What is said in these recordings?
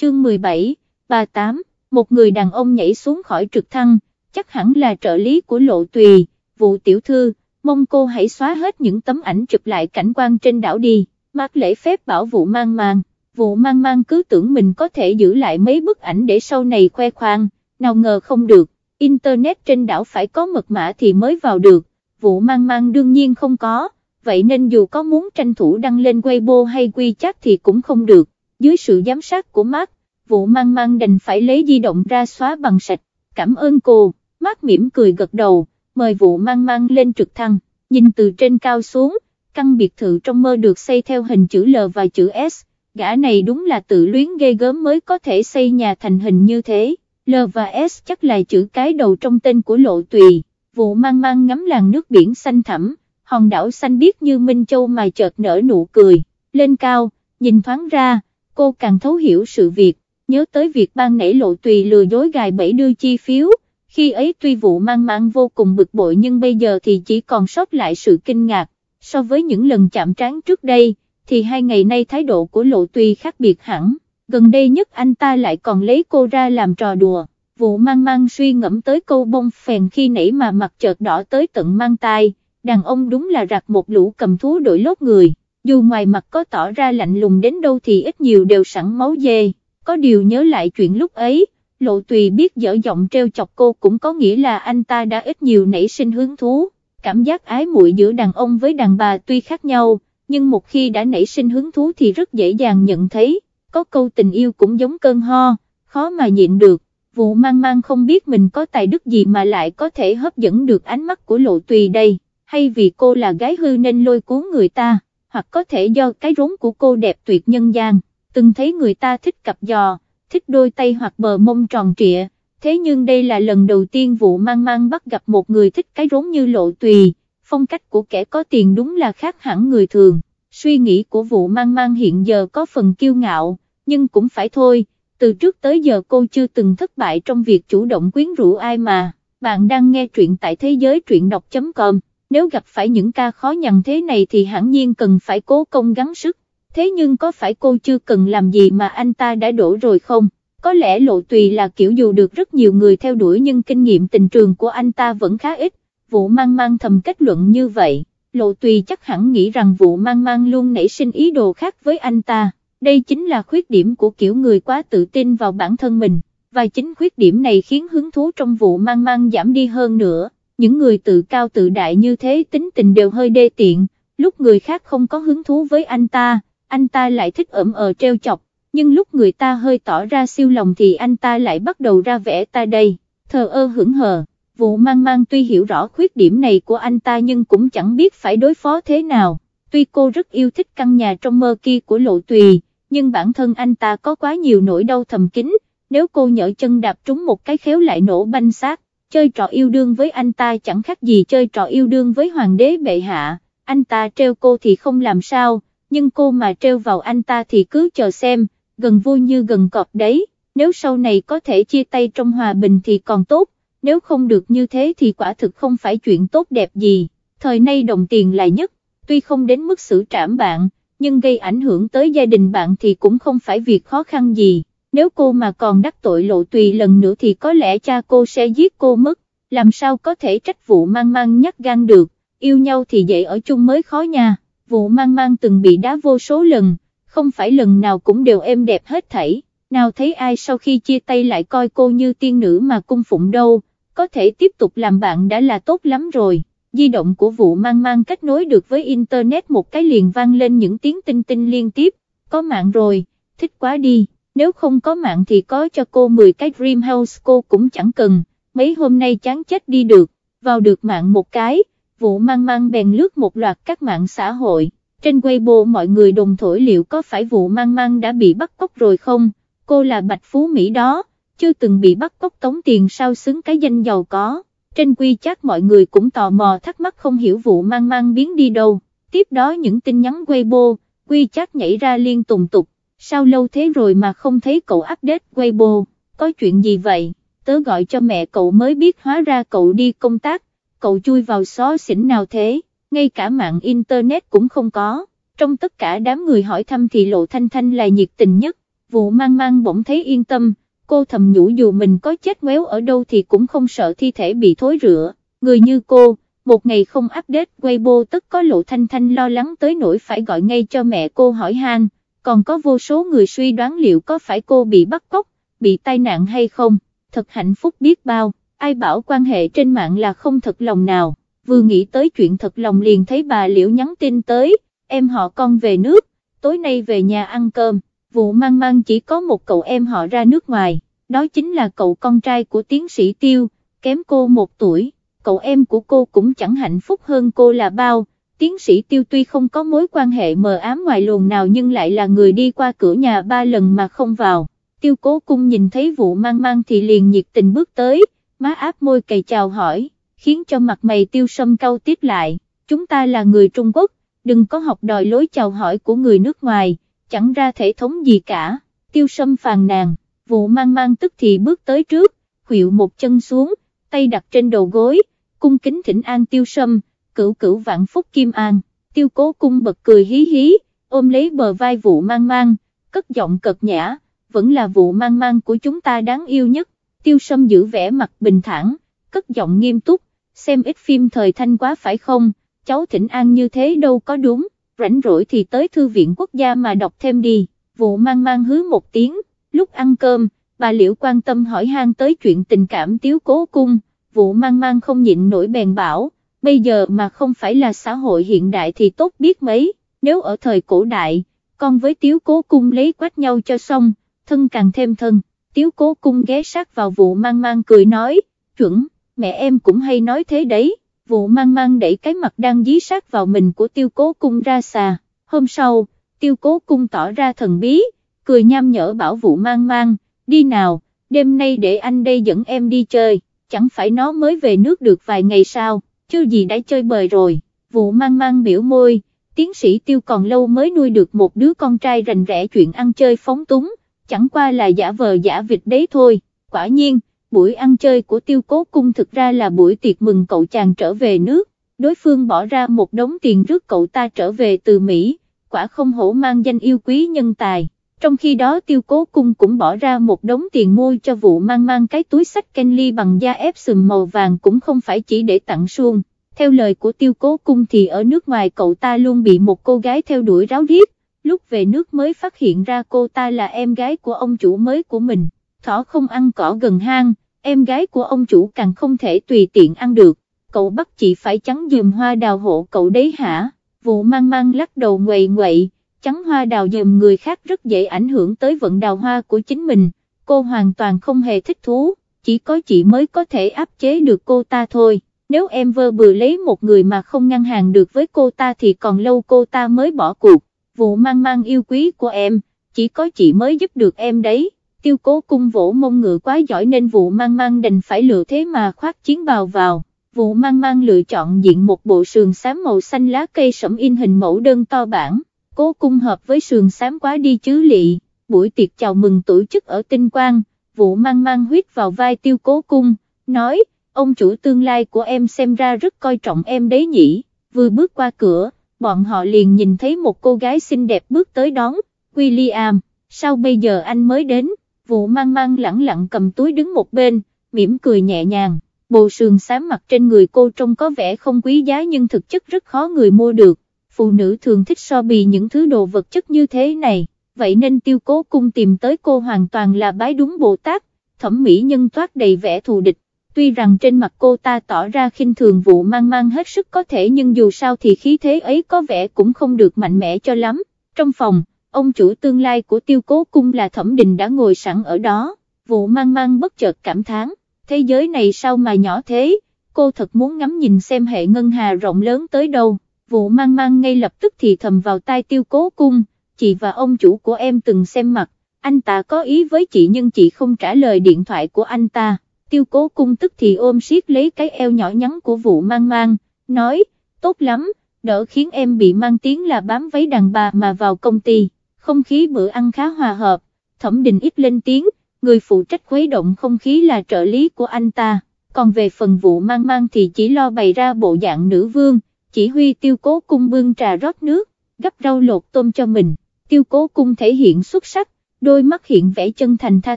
chương 17, 38, một người đàn ông nhảy xuống khỏi trực thăng, chắc hẳn là trợ lý của lộ tùy, vụ tiểu thư, mong cô hãy xóa hết những tấm ảnh chụp lại cảnh quan trên đảo đi, Mặc lễ phép bảo vụ mang mang, vụ mang mang cứ tưởng mình có thể giữ lại mấy bức ảnh để sau này khoe khoang, nào ngờ không được, Internet trên đảo phải có mật mã thì mới vào được, vụ mang mang đương nhiên không có, vậy nên dù có muốn tranh thủ đăng lên Weibo hay WeChat thì cũng không được, dưới sự giám sát của Mark, vụ mang mang đành phải lấy di động ra xóa bằng sạch, cảm ơn cô, Mark mỉm cười gật đầu, mời vụ mang mang lên trực thăng, nhìn từ trên cao xuống, căn biệt thự trong mơ được xây theo hình chữ L và chữ S, gã này đúng là tự luyến ghê gớm mới có thể xây nhà thành hình như thế, L và S chắc là chữ cái đầu trong tên của lộ tùy, vụ mang mang ngắm làng nước biển xanh thẳm, hòn đảo xanh biếc như Minh Châu mà chợt nở nụ cười, lên cao, nhìn thoáng ra, cô càng thấu hiểu sự việc, nhớ tới việc ban nảy lộ tùy lừa dối gài bẫy đưa chi phiếu, khi ấy tuy vụ mang mang vô cùng bực bội nhưng bây giờ thì chỉ còn sót lại sự kinh ngạc, so với những lần chạm trán trước đây, thì hai ngày nay thái độ của lộ tùy khác biệt hẳn, gần đây nhất anh ta lại còn lấy cô ra làm trò đùa, vụ mang mang suy ngẫm tới câu bông phèn khi nãy mà mặt chợt đỏ tới tận mang tai, đàn ông đúng là rạc một lũ cầm thú đổi lốt người, dù ngoài mặt có tỏ ra lạnh lùng đến đâu thì ít nhiều đều sẵn máu dê, có điều nhớ lại chuyện lúc ấy, lộ tùy biết dở giọng treo chọc cô cũng có nghĩa là anh ta đã ít nhiều nảy sinh hứng thú, cảm giác ái muội giữa đàn ông với đàn bà tuy khác nhau, nhưng một khi đã nảy sinh hứng thú thì rất dễ dàng nhận thấy, có câu tình yêu cũng giống cơn ho, khó mà nhịn được, vụ mang mang không biết mình có tài đức gì mà lại có thể hấp dẫn được ánh mắt của lộ tùy đây, hay vì cô là gái hư nên lôi cuốn người ta, hoặc có thể do cái rốn của cô đẹp tuyệt nhân gian, từng thấy người ta thích cặp giò thích đôi tay hoặc bờ mông tròn trịa, thế nhưng đây là lần đầu tiên vụ mang mang bắt gặp một người thích cái rốn như lộ tùy, phong cách của kẻ có tiền đúng là khác hẳn người thường, suy nghĩ của vụ mang mang hiện giờ có phần kiêu ngạo, nhưng cũng phải thôi, từ trước tới giờ cô chưa từng thất bại trong việc chủ động quyến rũ ai mà, bạn đang nghe truyện tại thế giới truyện đọc.com, nếu gặp phải những ca khó nhằn thế này thì hẳn nhiên cần phải cố công gắng sức. Thế nhưng có phải cô chưa cần làm gì mà anh ta đã đổ rồi không? Có lẽ lộ tùy là kiểu dù được rất nhiều người theo đuổi nhưng kinh nghiệm tình trường của anh ta vẫn khá ít, vụ mang mang thầm kết luận như vậy, lộ tùy chắc hẳn nghĩ rằng vụ mang mang luôn nảy sinh ý đồ khác với anh ta, đây chính là khuyết điểm của kiểu người quá tự tin vào bản thân mình, và chính khuyết điểm này khiến hứng thú trong vụ mang mang giảm đi hơn nữa, những người tự cao tự đại như thế tính tình đều hơi đê tiện, lúc người khác không có hứng thú với anh ta anh ta lại thích ẩm ờ treo chọc, nhưng lúc người ta hơi tỏ ra siêu lòng thì anh ta lại bắt đầu ra vẻ ta đây, thờ ơ hững hờ, vụ mang mang tuy hiểu rõ khuyết điểm này của anh ta nhưng cũng chẳng biết phải đối phó thế nào, tuy cô rất yêu thích căn nhà trong mơ kia của lộ tùy, nhưng bản thân anh ta có quá nhiều nỗi đau thầm kín, nếu cô nhỡ chân đạp trúng một cái khéo lại nổ banh xác, chơi trò yêu đương với anh ta chẳng khác gì chơi trò yêu đương với hoàng đế bệ hạ, anh ta treo cô thì không làm sao nhưng cô mà treo vào anh ta thì cứ chờ xem, gần vui như gần cọp đấy, nếu sau này có thể chia tay trong hòa bình thì còn tốt, nếu không được như thế thì quả thực không phải chuyện tốt đẹp gì, thời nay đồng tiền là nhất, tuy không đến mức xử trảm bạn, nhưng gây ảnh hưởng tới gia đình bạn thì cũng không phải việc khó khăn gì, nếu cô mà còn đắc tội lộ tùy lần nữa thì có lẽ cha cô sẽ giết cô mất, làm sao có thể trách vụ mang mang nhắc gan được, yêu nhau thì dễ ở chung mới khó nha vụ mang mang từng bị đá vô số lần, không phải lần nào cũng đều êm đẹp hết thảy, nào thấy ai sau khi chia tay lại coi cô như tiên nữ mà cung phụng đâu, có thể tiếp tục làm bạn đã là tốt lắm rồi. Di động của vụ mang mang kết nối được với Internet một cái liền vang lên những tiếng tinh tinh liên tiếp, có mạng rồi, thích quá đi, nếu không có mạng thì có cho cô 10 cái Dream House cô cũng chẳng cần, mấy hôm nay chán chết đi được, vào được mạng một cái vụ mang mang bèn lướt một loạt các mạng xã hội, trên Weibo mọi người đồng thổi liệu có phải vụ mang mang đã bị bắt cóc rồi không, cô là Bạch Phú Mỹ đó, chưa từng bị bắt cóc tống tiền sao xứng cái danh giàu có, trên quy chắc mọi người cũng tò mò thắc mắc không hiểu vụ mang mang biến đi đâu, tiếp đó những tin nhắn Weibo, quy chắc nhảy ra liên tùng tục, sao lâu thế rồi mà không thấy cậu update Weibo, có chuyện gì vậy, tớ gọi cho mẹ cậu mới biết hóa ra cậu đi công tác, cậu chui vào xó xỉnh nào thế, ngay cả mạng internet cũng không có, trong tất cả đám người hỏi thăm thì Lộ Thanh Thanh là nhiệt tình nhất, vụ mang mang bỗng thấy yên tâm, cô thầm nhủ dù mình có chết méo ở đâu thì cũng không sợ thi thể bị thối rửa. Người như cô, một ngày không update Weibo tất có lộ thanh thanh lo lắng tới nỗi phải gọi ngay cho mẹ cô hỏi han, còn có vô số người suy đoán liệu có phải cô bị bắt cóc, bị tai nạn hay không, thật hạnh phúc biết bao, ai bảo quan hệ trên mạng là không thật lòng nào, vừa nghĩ tới chuyện thật lòng liền thấy bà Liễu nhắn tin tới, em họ con về nước, tối nay về nhà ăn cơm, vụ mang mang chỉ có một cậu em họ ra nước ngoài, đó chính là cậu con trai của tiến sĩ Tiêu, kém cô một tuổi, cậu em của cô cũng chẳng hạnh phúc hơn cô là bao, tiến sĩ Tiêu tuy không có mối quan hệ mờ ám ngoài luồng nào nhưng lại là người đi qua cửa nhà ba lần mà không vào, Tiêu cố cung nhìn thấy vụ mang mang thì liền nhiệt tình bước tới, má áp môi cày chào hỏi, khiến cho mặt mày Tiêu sâm cau tiếp lại, chúng ta là người Trung Quốc, đừng có học đòi lối chào hỏi của người nước ngoài, chẳng ra thể thống gì cả, Tiêu sâm phàn nàn, vụ mang mang tức thì bước tới trước, khuỵu một chân xuống, tay đặt trên đầu gối, cung kính thỉnh an tiêu sâm, cửu cửu vạn phúc kim an, tiêu cố cung bật cười hí hí, ôm lấy bờ vai vụ mang mang, cất giọng cật nhã, vẫn là vụ mang mang của chúng ta đáng yêu nhất, tiêu sâm giữ vẻ mặt bình thản, cất giọng nghiêm túc, xem ít phim thời thanh quá phải không, cháu thỉnh an như thế đâu có đúng, rảnh rỗi thì tới thư viện quốc gia mà đọc thêm đi, vụ mang mang hứa một tiếng, lúc ăn cơm, bà Liễu quan tâm hỏi han tới chuyện tình cảm tiếu cố cung, vụ mang mang không nhịn nổi bèn bảo, bây giờ mà không phải là xã hội hiện đại thì tốt biết mấy, nếu ở thời cổ đại, con với tiếu cố cung lấy quách nhau cho xong, thân càng thêm thân, tiếu cố cung ghé sát vào vụ mang mang cười nói, chuẩn, mẹ em cũng hay nói thế đấy, vụ mang mang đẩy cái mặt đang dí sát vào mình của tiêu cố cung ra xà, hôm sau, tiêu cố cung tỏ ra thần bí, cười nham nhở bảo vụ mang mang, đi nào, đêm nay để anh đây dẫn em đi chơi chẳng phải nó mới về nước được vài ngày sao, chưa gì đã chơi bời rồi, vụ mang mang biểu môi, tiến sĩ tiêu còn lâu mới nuôi được một đứa con trai rành rẽ chuyện ăn chơi phóng túng, chẳng qua là giả vờ giả vịt đấy thôi, quả nhiên, buổi ăn chơi của tiêu cố cung thực ra là buổi tiệc mừng cậu chàng trở về nước, đối phương bỏ ra một đống tiền rước cậu ta trở về từ Mỹ, quả không hổ mang danh yêu quý nhân tài trong khi đó tiêu cố cung cũng bỏ ra một đống tiền mua cho vụ mang mang cái túi sách Kenly bằng da ép sừng màu vàng cũng không phải chỉ để tặng suông. Theo lời của tiêu cố cung thì ở nước ngoài cậu ta luôn bị một cô gái theo đuổi ráo riết, lúc về nước mới phát hiện ra cô ta là em gái của ông chủ mới của mình, thỏ không ăn cỏ gần hang, em gái của ông chủ càng không thể tùy tiện ăn được, cậu bắt chị phải trắng dùm hoa đào hộ cậu đấy hả, vụ mang mang lắc đầu nguậy nguậy chắn hoa đào dùm người khác rất dễ ảnh hưởng tới vận đào hoa của chính mình, cô hoàn toàn không hề thích thú, chỉ có chị mới có thể áp chế được cô ta thôi, nếu em vơ bừa lấy một người mà không ngăn hàng được với cô ta thì còn lâu cô ta mới bỏ cuộc, vụ mang mang yêu quý của em, chỉ có chị mới giúp được em đấy. Tiêu cố cung vỗ mông ngựa quá giỏi nên vụ mang mang đành phải lựa thế mà khoác chiến bào vào, vụ mang mang lựa chọn diện một bộ sườn xám màu xanh lá cây sẫm in hình mẫu đơn to bản cố cung hợp với sườn xám quá đi chứ lị, buổi tiệc chào mừng tổ chức ở tinh quang, vụ mang mang huyết vào vai tiêu cố cung, nói, ông chủ tương lai của em xem ra rất coi trọng em đấy nhỉ, vừa bước qua cửa, bọn họ liền nhìn thấy một cô gái xinh đẹp bước tới đón, William, sao bây giờ anh mới đến, vụ mang mang lẳng lặng cầm túi đứng một bên, mỉm cười nhẹ nhàng, bộ sườn xám mặt trên người cô trông có vẻ không quý giá nhưng thực chất rất khó người mua được, phụ nữ thường thích so bì những thứ đồ vật chất như thế này, vậy nên tiêu cố cung tìm tới cô hoàn toàn là bái đúng Bồ Tát, thẩm mỹ nhân toát đầy vẻ thù địch, tuy rằng trên mặt cô ta tỏ ra khinh thường vụ mang mang hết sức có thể nhưng dù sao thì khí thế ấy có vẻ cũng không được mạnh mẽ cho lắm, trong phòng, ông chủ tương lai của tiêu cố cung là thẩm đình đã ngồi sẵn ở đó, vụ mang mang bất chợt cảm thán, thế giới này sao mà nhỏ thế, cô thật muốn ngắm nhìn xem hệ ngân hà rộng lớn tới đâu? Vụ mang mang ngay lập tức thì thầm vào tai tiêu cố cung, chị và ông chủ của em từng xem mặt, anh ta có ý với chị nhưng chị không trả lời điện thoại của anh ta, tiêu cố cung tức thì ôm siết lấy cái eo nhỏ nhắn của vụ mang mang, nói, tốt lắm, đỡ khiến em bị mang tiếng là bám váy đàn bà mà vào công ty, không khí bữa ăn khá hòa hợp, thẩm đình ít lên tiếng, người phụ trách khuấy động không khí là trợ lý của anh ta, còn về phần vụ mang mang thì chỉ lo bày ra bộ dạng nữ vương, chỉ huy tiêu cố cung bưng trà rót nước, gấp rau lột tôm cho mình, tiêu cố cung thể hiện xuất sắc, đôi mắt hiện vẻ chân thành tha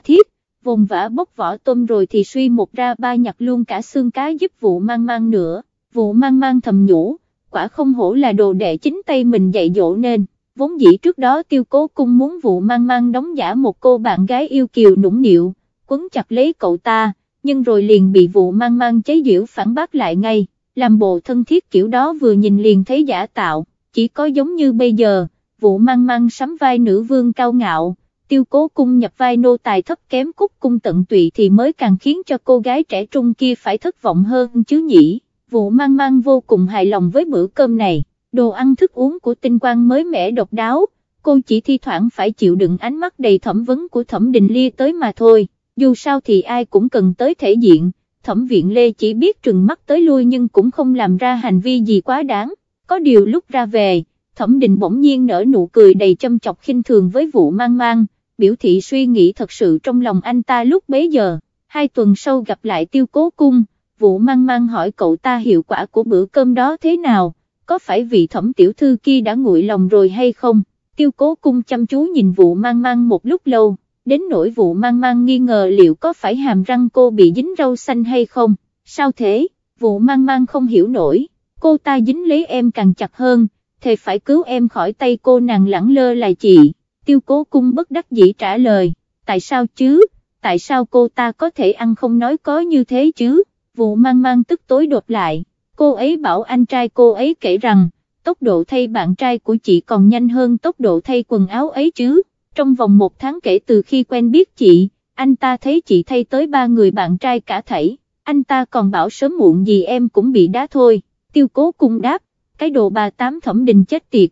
thiết, vồn vã bốc vỏ tôm rồi thì suy một ra ba nhặt luôn cả xương cá giúp vụ mang mang nữa, vụ mang mang thầm nhủ, quả không hổ là đồ đệ chính tay mình dạy dỗ nên, vốn dĩ trước đó tiêu cố cung muốn vụ mang mang đóng giả một cô bạn gái yêu kiều nũng nịu, quấn chặt lấy cậu ta, nhưng rồi liền bị vụ mang mang chế giễu phản bác lại ngay, làm bộ thân thiết kiểu đó vừa nhìn liền thấy giả tạo, chỉ có giống như bây giờ, vụ mang mang sắm vai nữ vương cao ngạo, tiêu cố cung nhập vai nô tài thấp kém cúc cung tận tụy thì mới càng khiến cho cô gái trẻ trung kia phải thất vọng hơn chứ nhỉ, vụ mang mang vô cùng hài lòng với bữa cơm này, đồ ăn thức uống của tinh quang mới mẻ độc đáo, cô chỉ thi thoảng phải chịu đựng ánh mắt đầy thẩm vấn của thẩm đình ly tới mà thôi, dù sao thì ai cũng cần tới thể diện, thẩm viện lê chỉ biết trừng mắt tới lui nhưng cũng không làm ra hành vi gì quá đáng, có điều lúc ra về, thẩm đình bỗng nhiên nở nụ cười đầy châm chọc khinh thường với vụ mang mang, biểu thị suy nghĩ thật sự trong lòng anh ta lúc bấy giờ, hai tuần sau gặp lại tiêu cố cung, vụ mang mang hỏi cậu ta hiệu quả của bữa cơm đó thế nào, có phải vị thẩm tiểu thư kia đã nguội lòng rồi hay không, tiêu cố cung chăm chú nhìn vụ mang mang một lúc lâu, đến nỗi vụ mang mang nghi ngờ liệu có phải hàm răng cô bị dính rau xanh hay không, sao thế, vụ mang mang không hiểu nổi, cô ta dính lấy em càng chặt hơn, thề phải cứu em khỏi tay cô nàng lẳng lơ là chị. Tiêu cố cung bất đắc dĩ trả lời, tại sao chứ, tại sao cô ta có thể ăn không nói có như thế chứ, vụ mang mang tức tối đột lại, cô ấy bảo anh trai cô ấy kể rằng, tốc độ thay bạn trai của chị còn nhanh hơn tốc độ thay quần áo ấy chứ, trong vòng một tháng kể từ khi quen biết chị, anh ta thấy chị thay tới ba người bạn trai cả thảy, anh ta còn bảo sớm muộn gì em cũng bị đá thôi, tiêu cố cung đáp, cái đồ bà tám thẩm đình chết tiệt